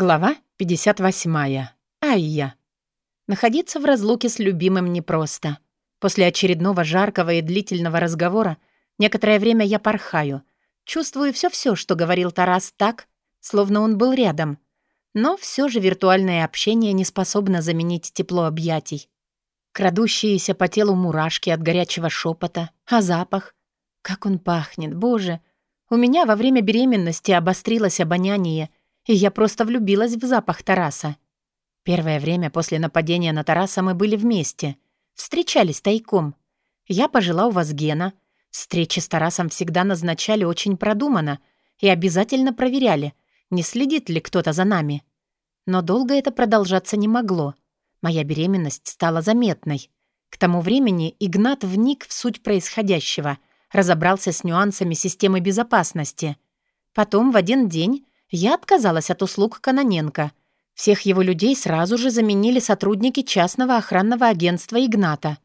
Глава 58. Айя. Находиться в разлуке с любимым непросто. После очередного жаркого и длительного разговора некоторое время я порхаю. Чувствую все-все, что говорил Тарас так, словно он был рядом. Но все же виртуальное общение не способно заменить тепло объятий. Крадущиеся по телу мурашки от горячего шепота, а запах. Как он пахнет, боже! У меня во время беременности обострилось обоняние — и я просто влюбилась в запах Тараса. Первое время после нападения на Тараса мы были вместе, встречались тайком. Я пожила у вас Гена. Встречи с Тарасом всегда назначали очень продуманно и обязательно проверяли, не следит ли кто-то за нами. Но долго это продолжаться не могло. Моя беременность стала заметной. К тому времени Игнат вник в суть происходящего, разобрался с нюансами системы безопасности. Потом в один день я отказалась от услуг Каноненко. Всех его людей сразу же заменили сотрудники частного охранного агентства Игната.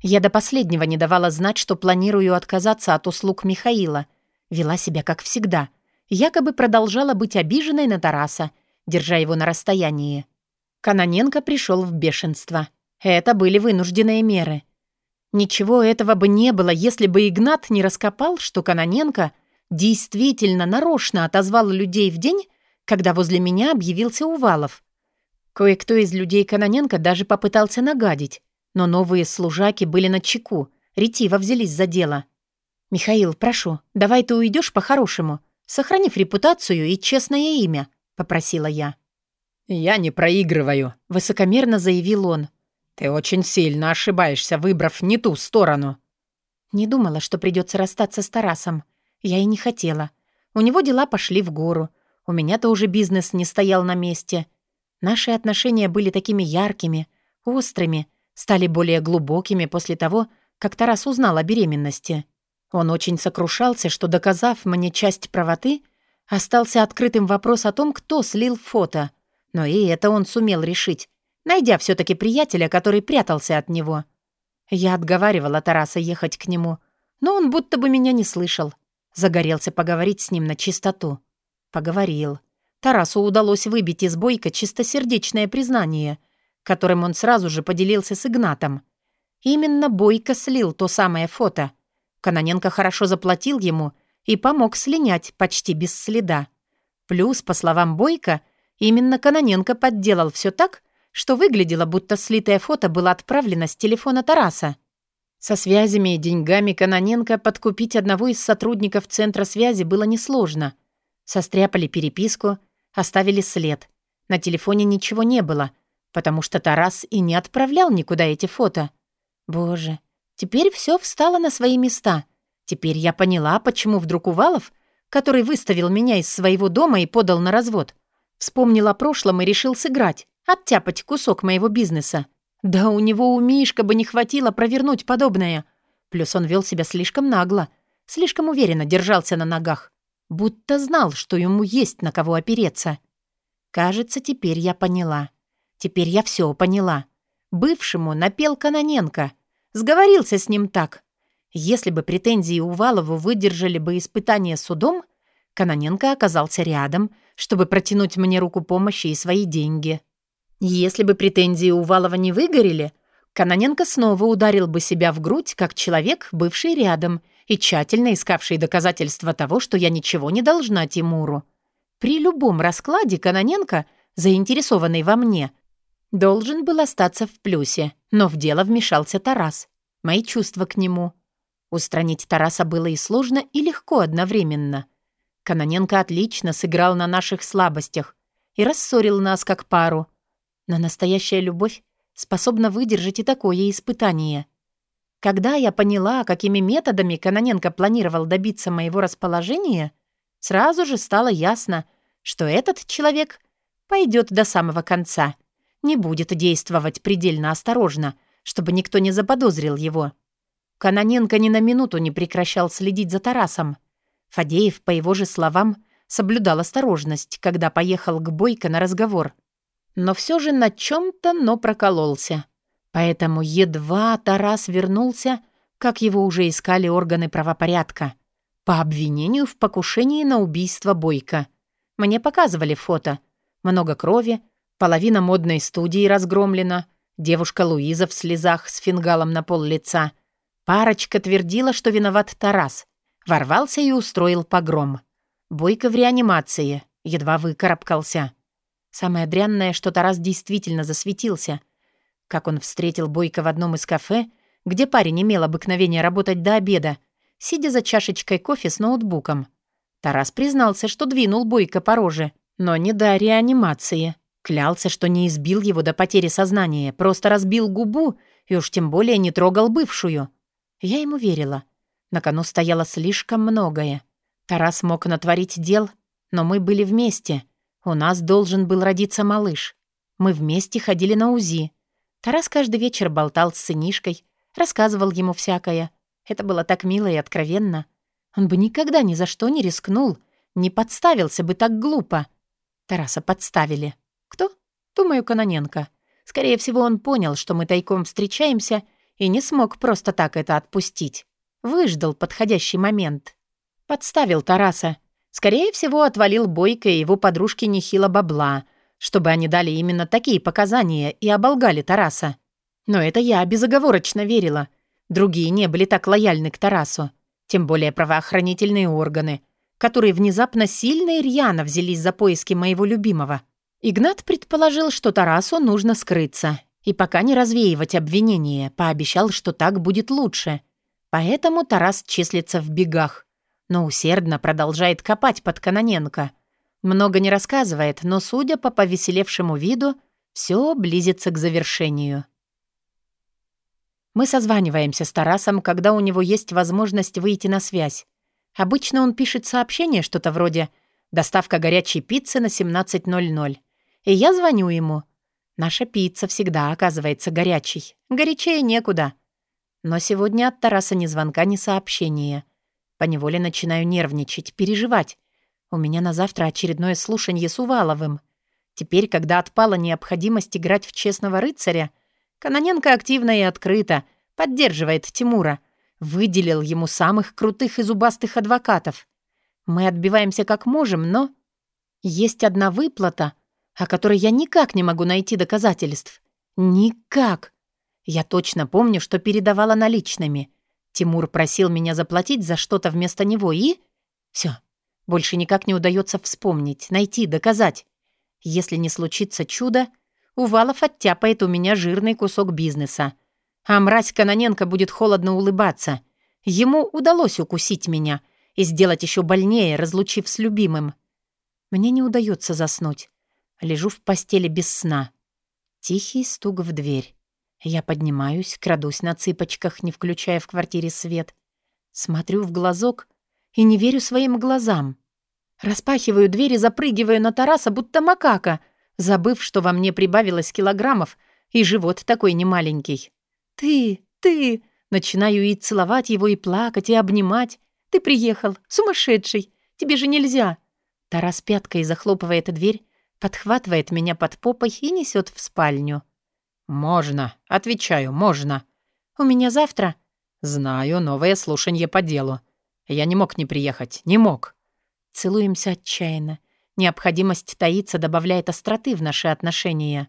Я до последнего не давала знать, что планирую отказаться от услуг Михаила. Вела себя как всегда. Якобы продолжала быть обиженной на Тараса, держа его на расстоянии. Каноненко пришел в бешенство. Это были вынужденные меры. Ничего этого бы не было, если бы Игнат не раскопал, что Каноненко — действительно нарочно отозвал людей в день, когда возле меня объявился Увалов. Кое-кто из людей Каноненко даже попытался нагадить, но новые служаки были на чеку, ретиво взялись за дело. «Михаил, прошу, давай ты уйдешь по-хорошему, сохранив репутацию и честное имя», — попросила я. «Я не проигрываю», — высокомерно заявил он. «Ты очень сильно ошибаешься, выбрав не ту сторону». Не думала, что придется расстаться с Тарасом. Я и не хотела. У него дела пошли в гору. У меня-то уже бизнес не стоял на месте. Наши отношения были такими яркими, острыми, стали более глубокими после того, как Тарас узнал о беременности. Он очень сокрушался, что, доказав мне часть правоты, остался открытым вопрос о том, кто слил фото. Но и это он сумел решить, найдя все таки приятеля, который прятался от него. Я отговаривала Тараса ехать к нему, но он будто бы меня не слышал. Загорелся поговорить с ним на чистоту. Поговорил. Тарасу удалось выбить из Бойко чистосердечное признание, которым он сразу же поделился с Игнатом. Именно Бойко слил то самое фото. Каноненко хорошо заплатил ему и помог слинять почти без следа. Плюс, по словам Бойко, именно Каноненко подделал все так, что выглядело, будто слитое фото было отправлено с телефона Тараса. Со связями и деньгами Каноненко подкупить одного из сотрудников Центра связи было несложно. Состряпали переписку, оставили след. На телефоне ничего не было, потому что Тарас и не отправлял никуда эти фото. Боже, теперь все встало на свои места. Теперь я поняла, почему вдруг Увалов, который выставил меня из своего дома и подал на развод, вспомнил о прошлом и решил сыграть, оттяпать кусок моего бизнеса. Да у него у Мишка бы не хватило провернуть подобное. Плюс он вел себя слишком нагло, слишком уверенно держался на ногах, будто знал, что ему есть на кого опереться. Кажется, теперь я поняла. Теперь я все поняла. Бывшему напел Каноненко. Сговорился с ним так. Если бы претензии Увалову выдержали бы испытание судом, Каноненко оказался рядом, чтобы протянуть мне руку помощи и свои деньги. Если бы претензии Увалова не выгорели, Каноненко снова ударил бы себя в грудь, как человек, бывший рядом и тщательно искавший доказательства того, что я ничего не должна Тимуру. При любом раскладе Каноненко, заинтересованный во мне, должен был остаться в плюсе, но в дело вмешался Тарас. Мои чувства к нему. Устранить Тараса было и сложно, и легко одновременно. Каноненко отлично сыграл на наших слабостях и рассорил нас как пару — но настоящая любовь способна выдержать и такое испытание. Когда я поняла, какими методами Каноненко планировал добиться моего расположения, сразу же стало ясно, что этот человек пойдет до самого конца, не будет действовать предельно осторожно, чтобы никто не заподозрил его. Каноненко ни на минуту не прекращал следить за Тарасом. Фадеев, по его же словам, соблюдал осторожность, когда поехал к Бойко на разговор — но все же на чем-то, но прокололся. Поэтому едва Тарас вернулся, как его уже искали органы правопорядка, по обвинению в покушении на убийство Бойко. Мне показывали фото. Много крови, половина модной студии разгромлена, девушка Луиза в слезах с фингалом на пол лица. Парочка твердила, что виноват Тарас. Ворвался и устроил погром. Бойко в реанимации, едва выкарабкался. Самое дрянное, что Тарас действительно засветился. Как он встретил Бойко в одном из кафе, где парень имел обыкновение работать до обеда, сидя за чашечкой кофе с ноутбуком. Тарас признался, что двинул Бойко по роже, но не до реанимации. Клялся, что не избил его до потери сознания, просто разбил губу и уж тем более не трогал бывшую. Я ему верила. На кону стояло слишком многое. Тарас мог натворить дел, но мы были вместе. У нас должен был родиться малыш. Мы вместе ходили на УЗИ. Тарас каждый вечер болтал с сынишкой, рассказывал ему всякое. Это было так мило и откровенно. Он бы никогда ни за что не рискнул, не подставился бы так глупо. Тараса подставили. Кто? Думаю, Каноненко. Скорее всего, он понял, что мы тайком встречаемся, и не смог просто так это отпустить. Выждал подходящий момент. Подставил Тараса. Скорее всего, отвалил Бойко и его подружке нехило бабла, чтобы они дали именно такие показания и оболгали Тараса. Но это я безоговорочно верила. Другие не были так лояльны к Тарасу. Тем более правоохранительные органы, которые внезапно сильно и рьяно взялись за поиски моего любимого. Игнат предположил, что Тарасу нужно скрыться. И пока не развеивать обвинения, пообещал, что так будет лучше. Поэтому Тарас числится в бегах. Но усердно продолжает копать под Каноненко. Много не рассказывает, но, судя по повеселевшему виду, все близится к завершению. Мы созваниваемся с Тарасом, когда у него есть возможность выйти на связь. Обычно он пишет сообщение, что-то вроде «Доставка горячей пиццы на 17.00». И я звоню ему. Наша пицца всегда оказывается горячей. Горячее некуда. Но сегодня от Тараса ни звонка, ни сообщения. Поневоле начинаю нервничать, переживать. У меня на завтра очередное слушание с Уваловым. Теперь, когда отпала необходимость играть в честного рыцаря, Каноненко активно и открыто поддерживает Тимура, выделил ему самых крутых и зубастых адвокатов. Мы отбиваемся как можем, но... Есть одна выплата, о которой я никак не могу найти доказательств. Никак. Я точно помню, что передавала наличными. Тимур просил меня заплатить за что-то вместо него и... Все. Больше никак не удается вспомнить, найти, доказать. Если не случится чудо, Увалов оттяпает у меня жирный кусок бизнеса. А мразь Каноненко будет холодно улыбаться. Ему удалось укусить меня и сделать еще больнее, разлучив с любимым. Мне не удается заснуть. Лежу в постели без сна. Тихий стук в дверь. Я поднимаюсь, крадусь на цыпочках, не включая в квартире свет. Смотрю в глазок и не верю своим глазам. Распахиваю дверь и запрыгиваю на Тараса, будто макака — забыв, что во мне прибавилось килограммов, и живот такой немаленький. «Ты, ты!» Начинаю и целовать его, и плакать, и обнимать. «Ты приехал, сумасшедший! Тебе же нельзя!» Тарас пяткой захлопывает дверь, подхватывает меня под попой и несет в спальню. «Можно», — отвечаю, «можно». «У меня завтра?» «Знаю, новое слушание по делу. Я не мог не приехать, не мог». Целуемся отчаянно. Необходимость таиться добавляет остроты в наши отношения.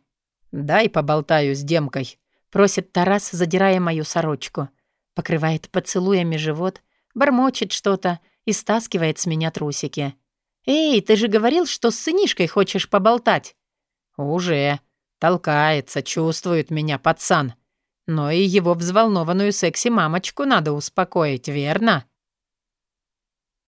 «Дай поболтаю с Демкой», — просит Тарас, задирая мою сорочку. Покрывает поцелуями живот, бормочет что-то и стаскивает с меня трусики. «Эй, ты же говорил, что с сынишкой хочешь поболтать?» «Уже. Толкается, чувствует меня пацан. Но и его взволнованную секси-мамочку надо успокоить, верно?»